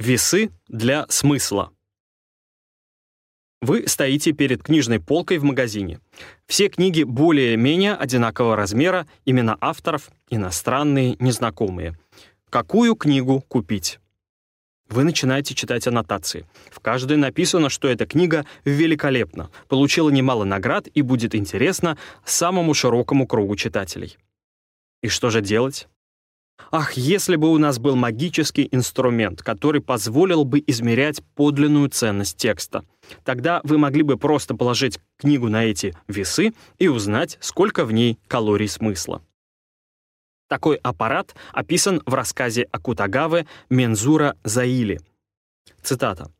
Весы для смысла. Вы стоите перед книжной полкой в магазине. Все книги более-менее одинакового размера, имена авторов иностранные, незнакомые. Какую книгу купить? Вы начинаете читать аннотации. В каждой написано, что эта книга великолепна, получила немало наград и будет интересна самому широкому кругу читателей. И что же делать? Ах, если бы у нас был магический инструмент, который позволил бы измерять подлинную ценность текста. Тогда вы могли бы просто положить книгу на эти весы и узнать, сколько в ней калорий смысла. Такой аппарат описан в рассказе Акутагавы Мензура Заили. Цитата.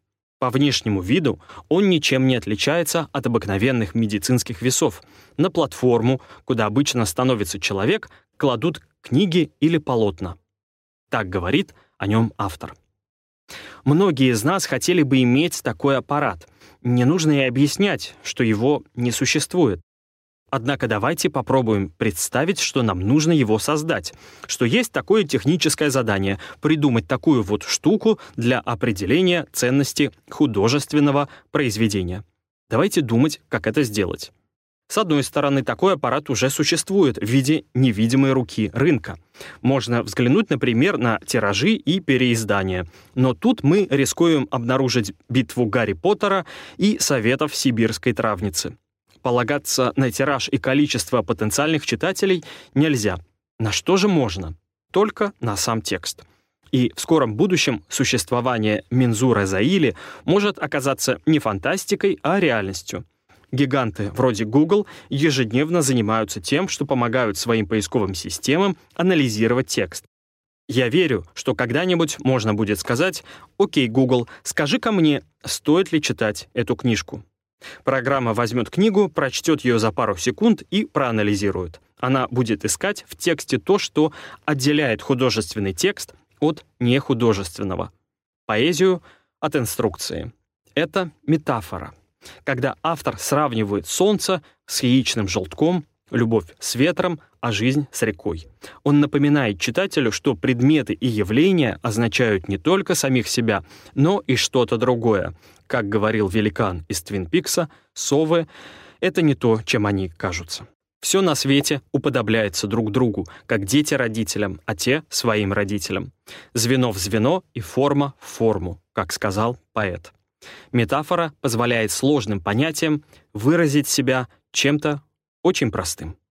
По внешнему виду он ничем не отличается от обыкновенных медицинских весов. На платформу, куда обычно становится человек, кладут книги или полотна. Так говорит о нем автор. Многие из нас хотели бы иметь такой аппарат. Не нужно и объяснять, что его не существует. Однако давайте попробуем представить, что нам нужно его создать, что есть такое техническое задание — придумать такую вот штуку для определения ценности художественного произведения. Давайте думать, как это сделать. С одной стороны, такой аппарат уже существует в виде невидимой руки рынка. Можно взглянуть, например, на тиражи и переиздания. Но тут мы рискуем обнаружить битву Гарри Поттера и советов сибирской травницы. Полагаться на тираж и количество потенциальных читателей нельзя. На что же можно? Только на сам текст. И в скором будущем существование Минзура Заили может оказаться не фантастикой, а реальностью. Гиганты вроде Google ежедневно занимаются тем, что помогают своим поисковым системам анализировать текст. Я верю, что когда-нибудь можно будет сказать «Окей, Google, скажи-ка мне, стоит ли читать эту книжку?» Программа возьмет книгу, прочтет ее за пару секунд и проанализирует. Она будет искать в тексте то, что отделяет художественный текст от нехудожественного. Поэзию от инструкции. Это метафора когда автор сравнивает солнце с яичным желтком, любовь с ветром, а жизнь с рекой. Он напоминает читателю, что предметы и явления означают не только самих себя, но и что-то другое. Как говорил великан из Твин Пикса, совы — это не то, чем они кажутся. Все на свете уподобляется друг другу, как дети родителям, а те — своим родителям. Звено в звено и форма в форму, как сказал поэт. Метафора позволяет сложным понятиям выразить себя чем-то очень простым.